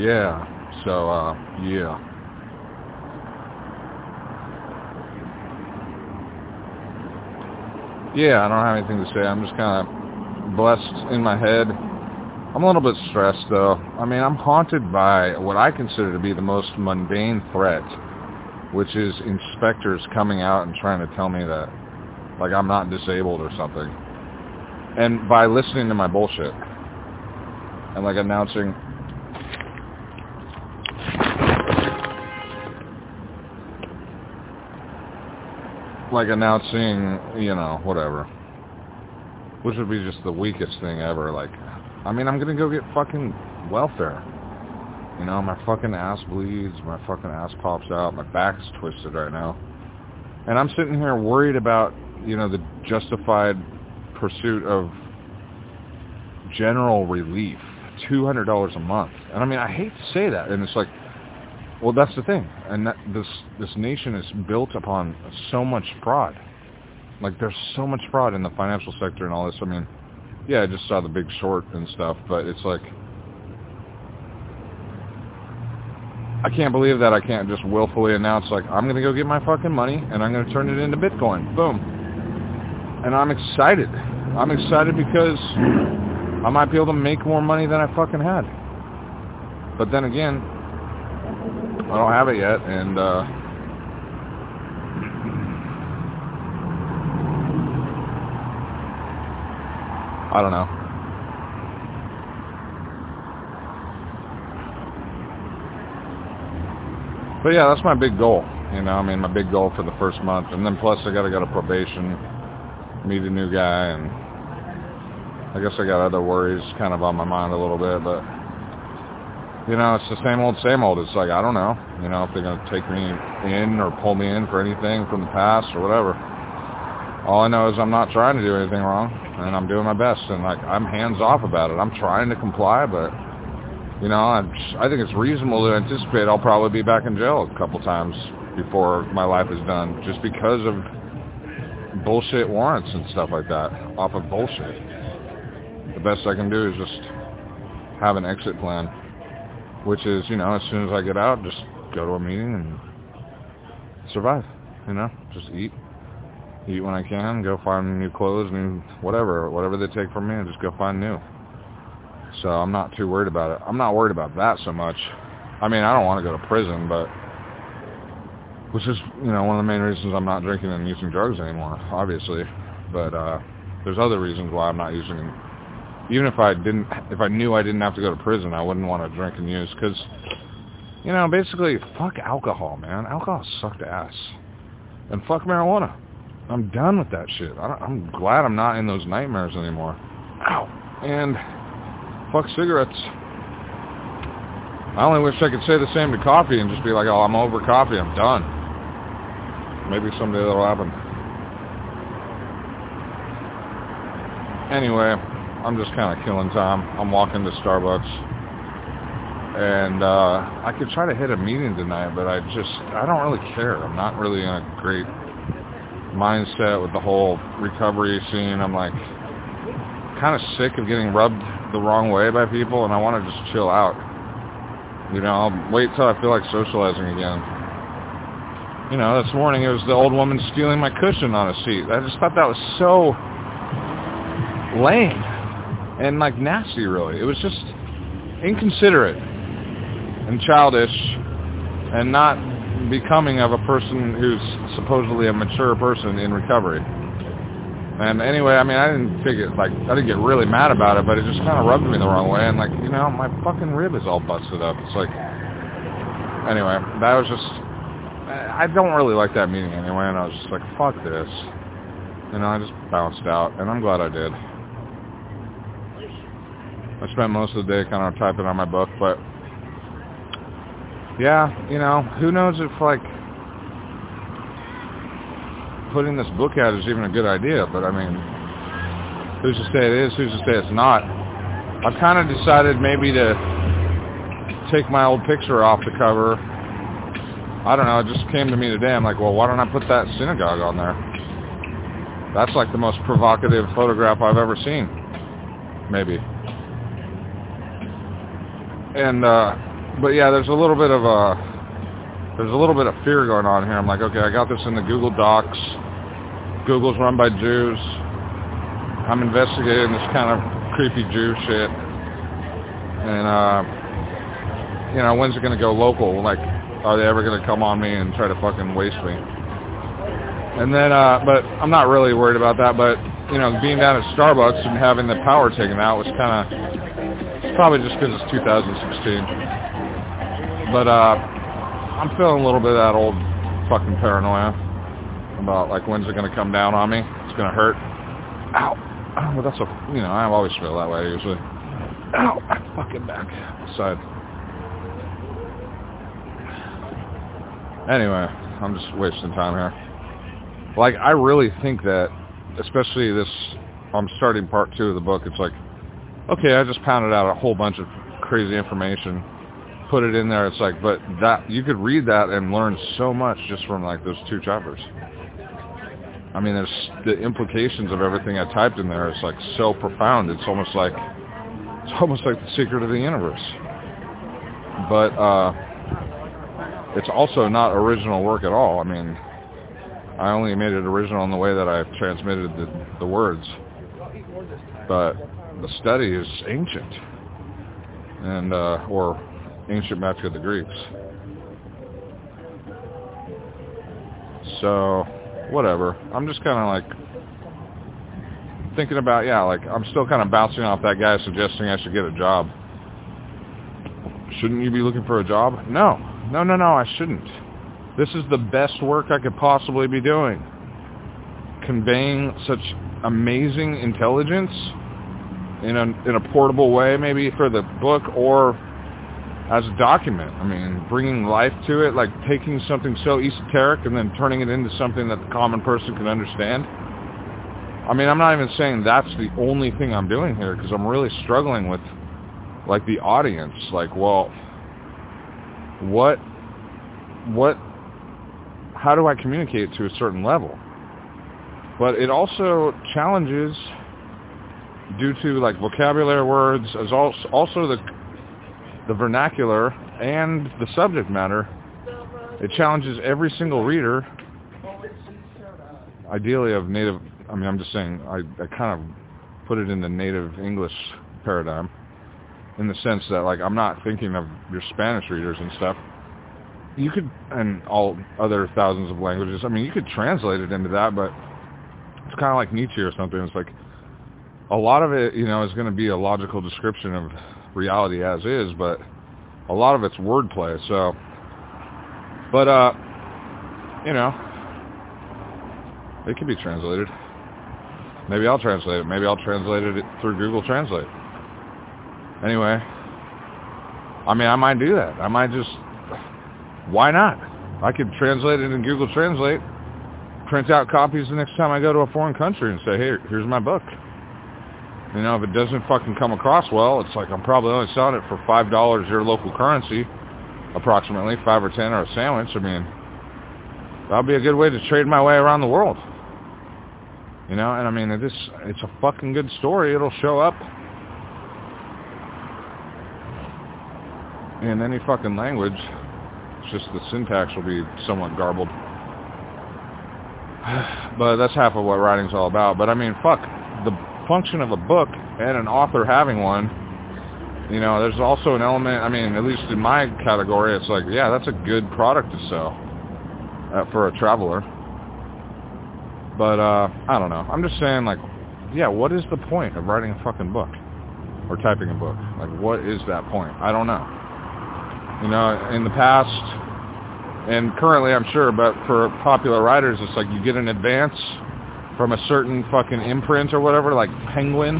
yeah. So, uh, yeah. Yeah, I don't have anything to say. I'm just kind of blessed in my head. I'm a little bit stressed, though. I mean, I'm haunted by what I consider to be the most mundane threat, which is inspectors coming out and trying to tell me that, like, I'm not disabled or something. And by listening to my bullshit and, like, announcing, like announcing, you know, whatever. Which would be just the weakest thing ever. Like, I mean, I'm gonna go get fucking welfare. You know, my fucking ass bleeds, my fucking ass pops out, my back's twisted right now. And I'm sitting here worried about, you know, the justified pursuit of general relief. $200 a month. And I mean, I hate to say that. And it's like, well, that's the thing, and that, this this nation is built upon so much fraud. Like there's so much fraud in the financial sector and all this. I mean, yeah, I just saw the Big Short and stuff, but it's like I can't believe that I can't just willfully announce like I'm gonna go get my fucking money and I'm gonna turn it into Bitcoin. Boom. And I'm excited. I'm excited because I might be able to make more money than I fucking had. But then again, I don't have it yet, and uh, I don't know. But yeah, that's my big goal. You know, I mean, my big goal for the first month, and then plus I got to go to probation, meet a new guy, and I guess I got other worries kind of on my mind a little bit, but you know, it's the same old, same old. It's like, I don't know, you know, if they're going to take me in or pull me in for anything from the past or whatever. All I know is I'm not trying to do anything wrong, and I'm doing my best, and like I'm hands off about it. I'm trying to comply, but you know, I'm I think it's reasonable to anticipate I'll probably be back in jail a couple times before my life is done, just because of bullshit warrants and stuff like that, off of bullshit. The best I can do is just have an exit plan which is, you know, as soon as I get out, just go to a meeting and survive, you know, just eat, eat when I can, go find new clothes, new whatever, whatever they take from me, and just go find new. So I'm not too worried about it. I'm not worried about that so much. I mean, I don't want to go to prison, but which is, you know, one of the main reasons I'm not drinking and using drugs anymore, obviously. But uh, there's other reasons why I'm not using even if I didn't, if I knew I didn't have to go to prison, I wouldn't want to drink and use because, you know, basically, fuck alcohol, man. Alcohol sucked ass, and fuck marijuana. I'm done with that shit. I am glad I'm not in those nightmares anymore. Ow. And fuck cigarettes. I only wish I could say the same to coffee and just be like, oh, I'm over coffee. I'm done. Maybe someday that'll happen. Anyway, I'm just kind of killing time. I'm walking to Starbucks, and uh, I could try to hit a meeting tonight, but I just I don't really care. I'm not really in a great mindset with the whole recovery scene. I'm like kind of sick of getting rubbed the wrong way by people, and I want to just chill out. You know, I'll wait till I feel like socializing again. You know, this morning it was the old woman stealing my cushion on a seat. I just thought that was so lame and like nasty really. It was just inconsiderate and childish and not becoming of a person who's supposedly a mature person in recovery. And anyway, I mean, I didn't figure like I didn't get really mad about it, but it just kind of rubbed me the wrong way. And like, you know, my fucking rib is all busted up. It's like, anyway, that was just. I don't really like that meeting anyway, and I was just like, fuck this. You know, I just bounced out, and I'm glad I did. I spent most of the day kind of typing on my book, but yeah, you know, who knows if like putting this book out is even a good idea, but I mean, who's to say it is, who's to say it's not. I've kind of decided maybe to take my old picture off the cover. I don't know, it just came to me today. I'm like, well, why don't I put that synagogue on there? That's like the most provocative photograph I've ever seen. Maybe. And uh, but yeah, there's a little bit of a there's a little bit of fear going on here. I'm like, okay, I got this in the Google Docs. Google's run by Jews. I'm investigating this kind of creepy Jew shit. And uh you know, when's it gonna go local? Like, are they ever gonna come on me and try to fucking waste me? And then, uh, but I'm not really worried about that. But you know, being down at Starbucks and having the power taken out was kind of probably just because it's 2016. But uh, I'm feeling a little bit of that old fucking paranoia about like when's it gonna come down on me? It's gonna hurt. Ow. But that's a you know I always feel that way usually. Ow, my fucking back side. Anyway, I'm just wasting time here. Like I really think that especially this, I'm starting part two of the book. It's like, okay, I just pounded out a whole bunch of crazy information, put it in there. It's like, but that you could read that and learn so much just from like those two chapters. I mean, there's the implications of everything I typed in there. It's like so profound. It's almost like it's almost like the secret of the universe. But uh, it's also not original work at all. I mean, I only made it original in the way that I transmitted the, the words. But the study is ancient, and uh, or ancient back to the Greeks. So, whatever. I'm just kind of like thinking about, yeah, like I'm still kind of bouncing off that guy suggesting I should get a job. Shouldn't you be looking for a job? No, no, no, no, I shouldn't. This is the best work I could possibly be doing. Conveying such amazing intelligence in a, in a portable way, maybe for the book or as a document. I mean, bringing life to it, like taking something so esoteric and then turning it into something that the common person can understand. I mean, I'm not even saying that's the only thing I'm doing here because I'm really struggling with like the audience. Like, well, what, what how do I communicate to a certain level? But it also challenges due to like vocabulary words as also, the the vernacular and the subject matter. It challenges every single reader, ideally of native, I mean, I'm just saying, I, I kind of put it in the native English paradigm in the sense that like I'm not thinking of your Spanish readers and stuff you could, and all other thousands of languages. I mean, you could translate it into that, but it's kind of like Nietzsche or something. It's like a lot of it, you know, is going to be a logical description of reality as is, but a lot of it's wordplay. So, but uh, you know, it can be translated. Maybe I'll translate it. Maybe I'll translate it through Google Translate. Anyway, I mean, I might do that. I might just why not? I could translate it in Google Translate, print out copies the next time I go to a foreign country and say, hey, here's my book. You know, if it doesn't fucking come across well, it's like I'm probably only selling it for $5 your local currency, approximately, 5 or 10 or a sandwich. I mean, that'll be a good way to trade my way around the world. You know, and I mean, it is, it's a fucking good story. It'll show up in any fucking language. It's just the syntax will be somewhat garbled. But that's half of what writing's all about. But I mean, fuck, the function of a book and an author having one, you know, there's also an element, I mean, at least in my category, it's like, yeah, that's a good product to sell uh, for a traveler. But, uh, I don't know. I'm just saying, like, yeah, what is the point of writing a fucking book? Or typing a book? Like, what is that point? I don't know. You know, in the past, and currently I'm sure, but for popular writers, it's like you get an advance from a certain fucking imprint or whatever, like Penguin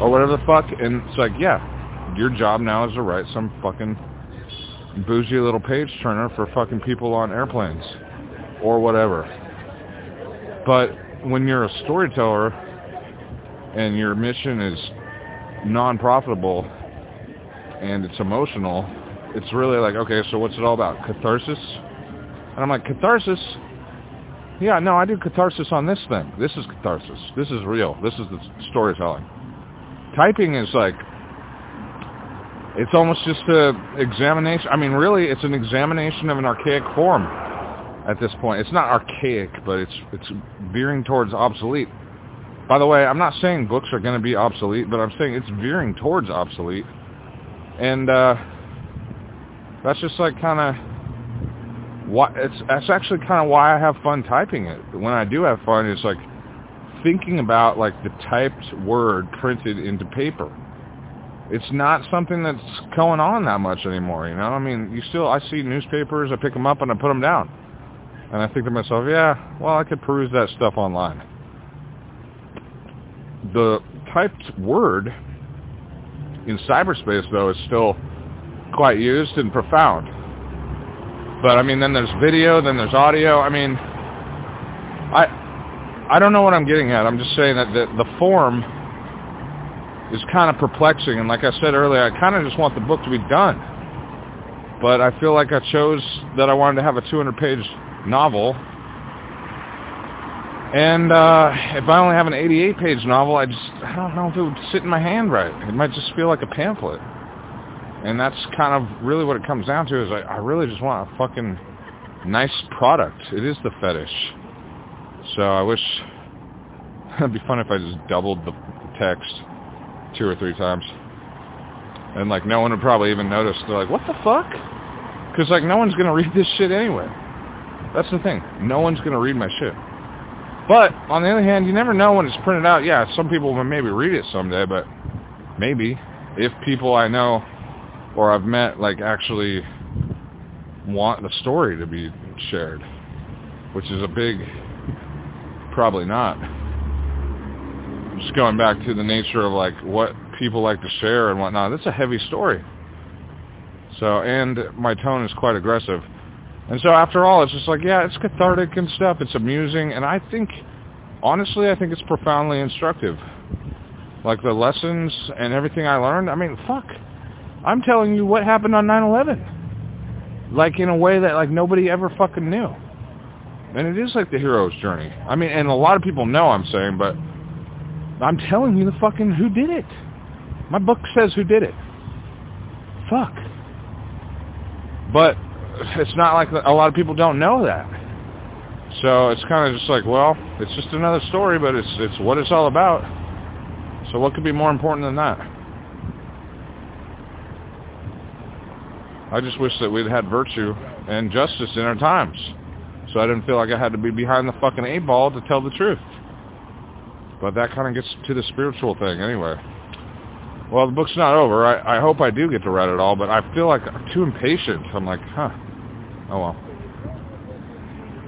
or whatever the fuck, and it's like, yeah, your job now is to write some fucking bougie little page turner for fucking people on airplanes or whatever. But when you're a storyteller and your mission is non-profitable and it's emotional, it's really like, okay, so what's it all about? Catharsis? And I'm like, catharsis? Yeah, no, I did catharsis on this thing. This is catharsis. This is real. This is the storytelling. Typing is like, it's almost just a examination. I mean, really, it's an examination of an archaic form at this point. It's not archaic, but it's it's veering towards obsolete. By the way, I'm not saying books are going to be obsolete, but I'm saying it's veering towards obsolete. And uh, that's just like kind of why it's that's actually kind of why I have fun typing it. When I do have fun, it's like thinking about like the typed word printed into paper. It's not something that's going on that much anymore, you know? I mean, you still I see newspapers, I pick them up and I put them down. And I think to myself, yeah, well, I could peruse that stuff online. The typed word in cyberspace, though, is still quite used and profound. But I mean, then there's video, then there's audio. I mean, I I don't know what I'm getting at. I'm just saying that the, the form is kind of perplexing. And like I said earlier, I kind of just want the book to be done. But I feel like I chose that I wanted to have a 200-page novel. And uh, if I only have an 88-page novel, I just, I don't know if it would sit in my hand right. It might just feel like a pamphlet. And that's kind of really what it comes down to is I, I really just want a fucking nice product. It is the fetish. So I wish it'd be fun if I just doubled the text two or three times. And like no one would probably even notice. They're like, what the fuck? Because like no one's going to read this shit anyway. That's the thing. No one's going to read my shit. But on the other hand, you never know when it's printed out. Yeah, some people will maybe read it someday, but maybe if people I know or I've met like actually want the story to be shared, which is a big Probably not. Just going back to the nature of like what people like to share and whatnot. That's a heavy story. So, and my tone is quite aggressive. And so after all, it's just like, yeah, it's cathartic and stuff. It's amusing. And I think, honestly, I think it's profoundly instructive. Like the lessons and everything I learned. I mean, fuck. I'm telling you what happened on 9-11. Like in a way that like nobody ever fucking knew. And it is like the hero's journey. I mean, and a lot of people know I'm saying, but I'm telling you the fucking who did it. My book says who did it. Fuck. But it's not like a lot of people don't know that. So it's kind of just like, well, it's just another story, but it's it's what it's all about. So what could be more important than that? I just wish that we'd had virtue and justice in our times so I didn't feel like I had to be behind the fucking eight ball to tell the truth. But that kind of gets to the spiritual thing anyway. Well, the book's not over. I, I hope I do get to read it all, but I feel like I'm too impatient. I'm like, huh. Oh well.